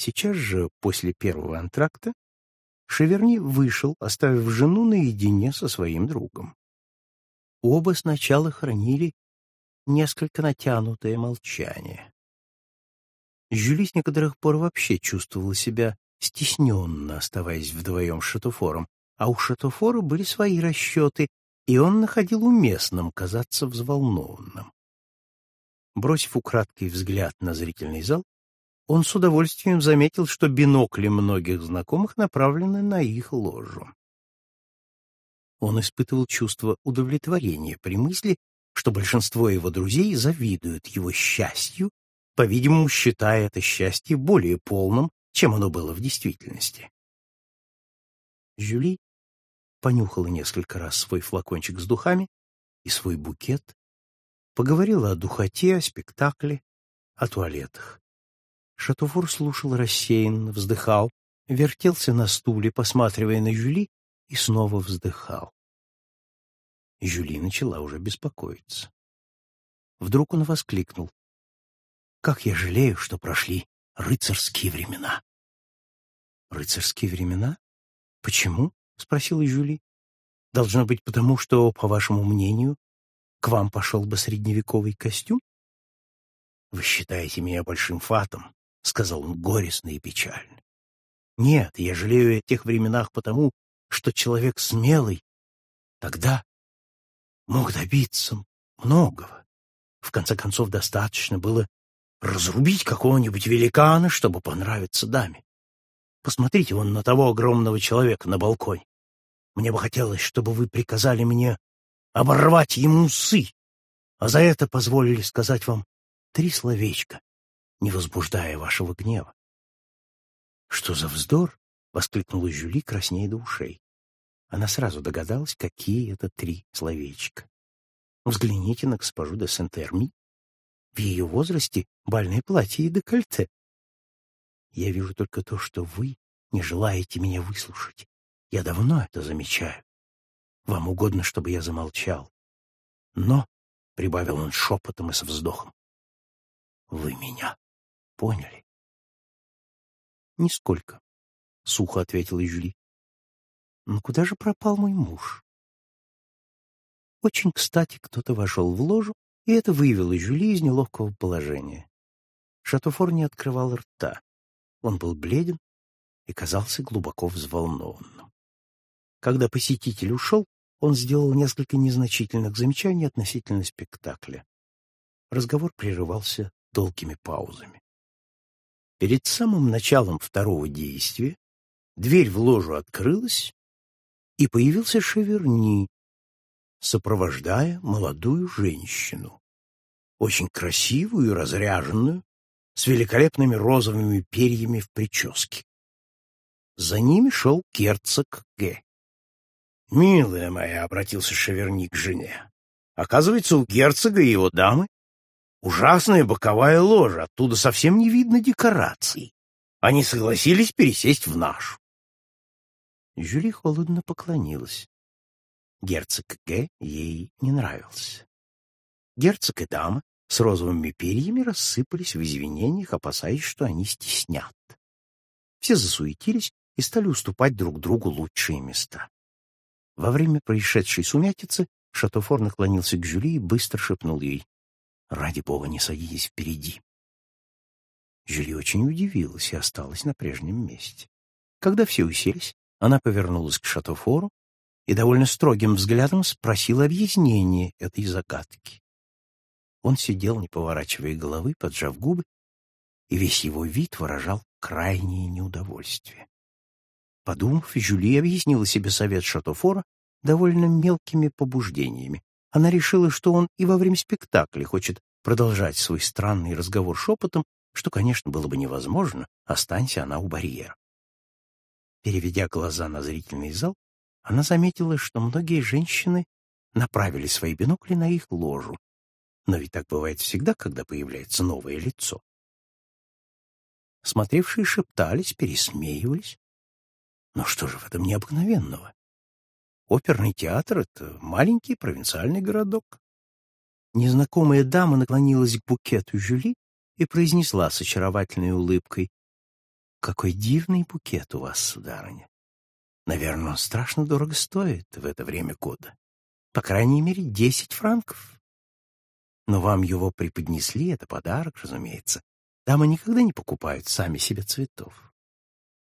Сейчас же, после первого антракта, Шеверни вышел, оставив жену наедине со своим другом. Оба сначала хранили несколько натянутое молчание. Жюли с некоторых пор вообще чувствовала себя стесненно, оставаясь вдвоем с Шатуфором, а у Шатуфора были свои расчеты, и он находил уместным казаться взволнованным. Бросив украдкой взгляд на зрительный зал, он с удовольствием заметил, что бинокли многих знакомых направлены на их ложу. Он испытывал чувство удовлетворения при мысли, что большинство его друзей завидуют его счастью, по-видимому, считая это счастье более полным, чем оно было в действительности. Жюли понюхала несколько раз свой флакончик с духами и свой букет, поговорила о духоте, о спектакле, о туалетах. Шатуфур слушал рассеянно, вздыхал, вертелся на стуле, посматривая на Жюли, и снова вздыхал. Жюли начала уже беспокоиться. Вдруг он воскликнул. «Как я жалею, что прошли рыцарские времена!» «Рыцарские времена? Почему?» — спросила Жюли. «Должно быть потому, что, по вашему мнению, к вам пошел бы средневековый костюм?» «Вы считаете меня большим фатом», — сказал он горестно и печально. «Нет, я жалею о тех временах потому, что человек смелый тогда мог добиться многого. В конце концов, достаточно было разрубить какого-нибудь великана, чтобы понравиться даме. Посмотрите вон на того огромного человека на балконе. Мне бы хотелось, чтобы вы приказали мне оборвать ему усы, а за это позволили сказать вам три словечка, не возбуждая вашего гнева. — Что за вздор? — воскликнула Жюли, краснея до ушей. Она сразу догадалась, какие это три словечка. Взгляните на госпожу де Сент-Эрми. В ее возрасте бальное платье и декольте. Я вижу только то, что вы не желаете меня выслушать. Я давно это замечаю. Вам угодно, чтобы я замолчал. Но, — прибавил он шепотом и со вздохом, — вы меня поняли? — Нисколько, — сухо ответила Жюли. — Но куда же пропал мой муж? Очень кстати кто-то вошел в ложу, и это вывело Жюли из неловкого положения. Шатофор не открывал рта. Он был бледен и казался глубоко взволнованным. Когда посетитель ушел, он сделал несколько незначительных замечаний относительно спектакля. Разговор прерывался долгими паузами. Перед самым началом второго действия дверь в ложу открылась, и появился Шеверни, сопровождая молодую женщину, очень красивую и разряженную, с великолепными розовыми перьями в прическе. За ними шел герцог Г. «Милая моя», — обратился Шеверни к жене, — «оказывается, у герцога и его дамы ужасная боковая ложа, оттуда совсем не видно декораций. Они согласились пересесть в нашу». Жюли холодно поклонилась. Герцог Г. ей не нравился. Герцог и дама с розовыми перьями рассыпались в извинениях, опасаясь, что они стеснят. Все засуетились и стали уступать друг другу лучшие места. Во время происшедшей сумятицы Шатофор наклонился к Жюли и быстро шепнул ей «Ради бога, не садитесь впереди». Жюли очень удивилась и осталась на прежнем месте. Когда все уселись, она повернулась к Шатофору и довольно строгим взглядом спросила объяснение этой загадки. Он сидел, не поворачивая головы, поджав губы, и весь его вид выражал крайнее неудовольствие. Подумав, Жюли объяснила себе совет Шатофора довольно мелкими побуждениями. Она решила, что он и во время спектакля хочет продолжать свой странный разговор шепотом, что, конечно, было бы невозможно, останься она у барьера. Переведя глаза на зрительный зал, она заметила, что многие женщины направили свои бинокли на их ложу. Но ведь так бывает всегда, когда появляется новое лицо. Смотревшие шептались, пересмеивались. Но что же в этом необыкновенного? Оперный театр — это маленький провинциальный городок. Незнакомая дама наклонилась к букету Жюли и произнесла с очаровательной улыбкой. Какой дивный букет у вас, сударыня. Наверное, он страшно дорого стоит в это время года. По крайней мере, десять франков. Но вам его преподнесли, это подарок, разумеется. Дамы никогда не покупают сами себе цветов.